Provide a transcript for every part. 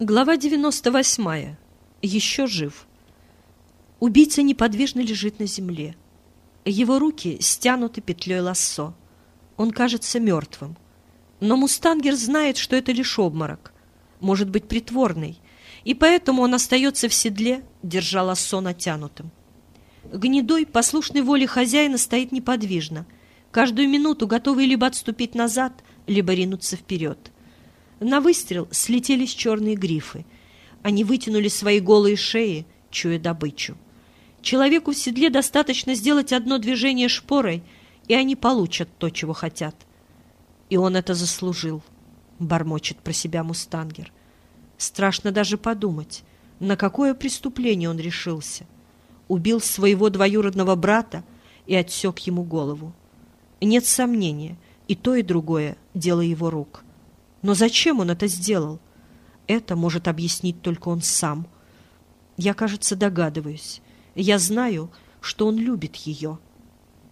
Глава 98. Еще жив. Убийца неподвижно лежит на земле. Его руки стянуты петлей лассо. Он кажется мертвым. Но мустангер знает, что это лишь обморок. Может быть, притворный. И поэтому он остается в седле, держа лассо натянутым. Гнедой, послушной воле хозяина, стоит неподвижно, каждую минуту готовый либо отступить назад, либо ринуться вперед. На выстрел слетелись черные грифы. Они вытянули свои голые шеи, чуя добычу. Человеку в седле достаточно сделать одно движение шпорой, и они получат то, чего хотят. И он это заслужил, бормочет про себя мустангер. Страшно даже подумать, на какое преступление он решился. Убил своего двоюродного брата и отсек ему голову. Нет сомнения, и то, и другое — дело его рук. Но зачем он это сделал? Это может объяснить только он сам. Я, кажется, догадываюсь. Я знаю, что он любит ее.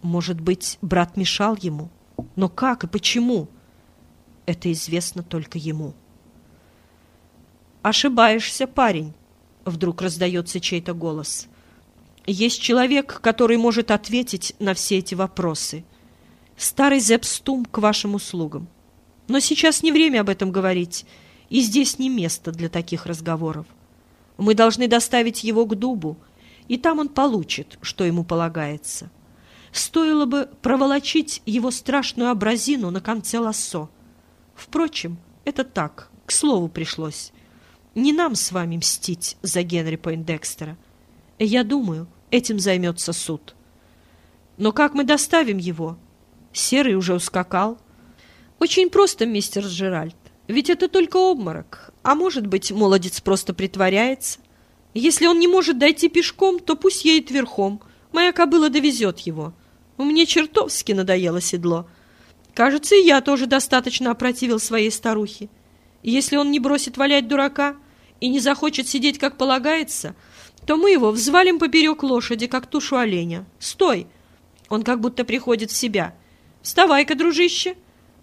Может быть, брат мешал ему? Но как и почему? Это известно только ему. «Ошибаешься, парень!» Вдруг раздается чей-то голос. «Есть человек, который может ответить на все эти вопросы. Старый Зепстум к вашим услугам. Но сейчас не время об этом говорить, и здесь не место для таких разговоров. Мы должны доставить его к дубу, и там он получит, что ему полагается. Стоило бы проволочить его страшную образину на конце лассо. Впрочем, это так, к слову пришлось. Не нам с вами мстить за Генри Пойндекстера. Я думаю, этим займется суд. Но как мы доставим его? Серый уже ускакал. Очень просто, мистер Джеральд. Ведь это только обморок. А может быть, молодец просто притворяется. Если он не может дойти пешком, то пусть едет верхом. Моя кобыла довезет его. Мне чертовски надоело седло. Кажется, и я тоже достаточно опротивил своей старухе. Если он не бросит валять дурака и не захочет сидеть, как полагается, то мы его взвалим поперек лошади, как тушу оленя. Стой! Он как будто приходит в себя. Вставай-ка, дружище!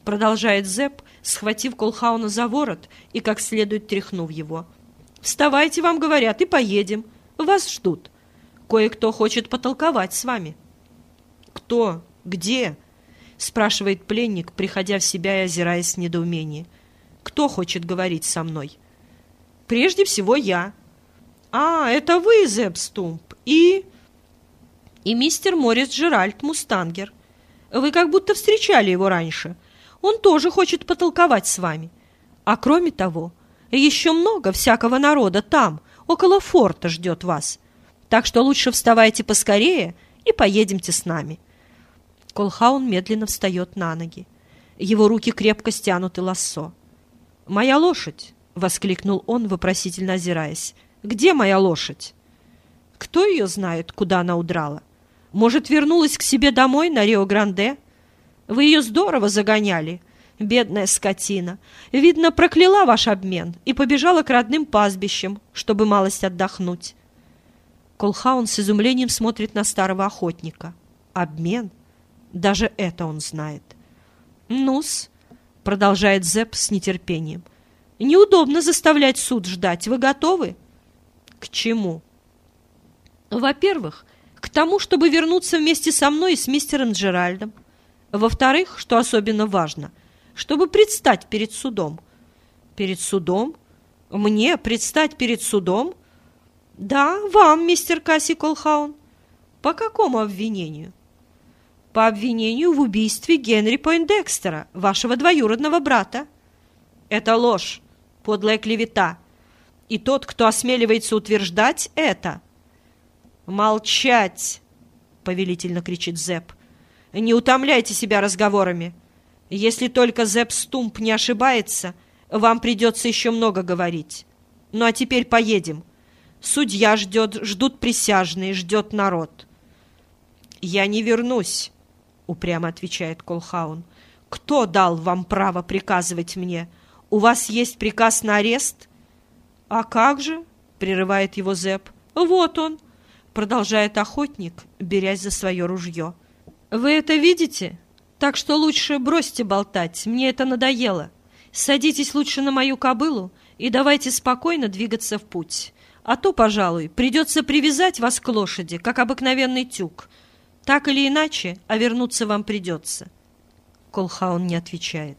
Продолжает Зэп, схватив Колхауна за ворот и как следует тряхнув его. «Вставайте, вам говорят, и поедем. Вас ждут. Кое-кто хочет потолковать с вами». «Кто? Где?» — спрашивает пленник, приходя в себя и озираясь в недоумении. «Кто хочет говорить со мной?» «Прежде всего я». «А, это вы, Зэп Стумп, и...» «И мистер Моррис Джеральд Мустангер. Вы как будто встречали его раньше». Он тоже хочет потолковать с вами. А кроме того, еще много всякого народа там, около форта, ждет вас. Так что лучше вставайте поскорее и поедемте с нами». Колхаун медленно встает на ноги. Его руки крепко стянуты лассо. «Моя лошадь!» — воскликнул он, вопросительно озираясь. «Где моя лошадь?» «Кто ее знает, куда она удрала? Может, вернулась к себе домой на Рио-Гранде?» Вы ее здорово загоняли, бедная скотина. Видно, прокляла ваш обмен и побежала к родным пастбищам, чтобы малость отдохнуть. Колхаун с изумлением смотрит на старого охотника. Обмен? Даже это он знает. «Ну-с», — продолжает Зепп с нетерпением, — «неудобно заставлять суд ждать. Вы готовы?» «К чему?» «Во-первых, к тому, чтобы вернуться вместе со мной и с мистером Джеральдом. Во-вторых, что особенно важно, чтобы предстать перед судом. Перед судом? Мне предстать перед судом? Да, вам, мистер Касси Колхаун. По какому обвинению? По обвинению в убийстве Генри Пойндекстера, вашего двоюродного брата. Это ложь, подлая клевета. И тот, кто осмеливается утверждать это... «Молчать!» — повелительно кричит Зепп. Не утомляйте себя разговорами. Если только Зепп Стумп не ошибается, вам придется еще много говорить. Ну а теперь поедем. Судья ждет, ждут присяжные, ждет народ. Я не вернусь, упрямо отвечает Колхаун. Кто дал вам право приказывать мне? У вас есть приказ на арест? А как же? прерывает его Зепп. Вот он, продолжает охотник, берясь за свое ружье. Вы это видите? Так что лучше бросьте болтать, мне это надоело. Садитесь лучше на мою кобылу и давайте спокойно двигаться в путь. А то, пожалуй, придется привязать вас к лошади, как обыкновенный тюк. Так или иначе, а вернуться вам придется. Колхаун не отвечает.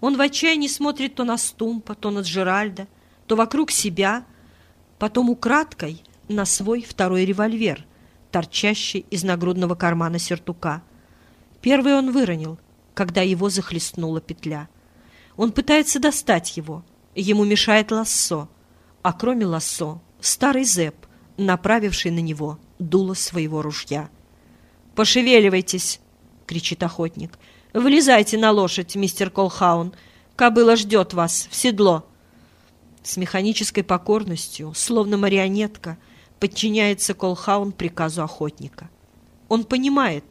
Он в отчаянии смотрит то на Стумпа, то на Джеральда, то вокруг себя, потом украдкой на свой второй револьвер, торчащий из нагрудного кармана сертука. Первый он выронил, когда его захлестнула петля. Он пытается достать его. Ему мешает лассо. А кроме лассо, старый зэп, направивший на него дуло своего ружья. «Пошевеливайтесь!» — кричит охотник. «Вылезайте на лошадь, мистер Колхаун. Кобыла ждет вас в седло». С механической покорностью, словно марионетка, подчиняется Колхаун приказу охотника. Он понимает,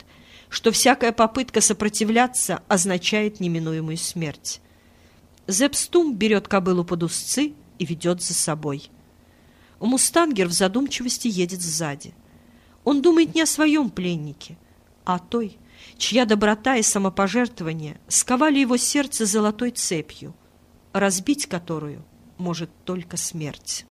что всякая попытка сопротивляться означает неминуемую смерть. Зепстум берет кобылу под узцы и ведет за собой. Мустангер в задумчивости едет сзади. Он думает не о своем пленнике, а о той, чья доброта и самопожертвование сковали его сердце золотой цепью, разбить которую может только смерть.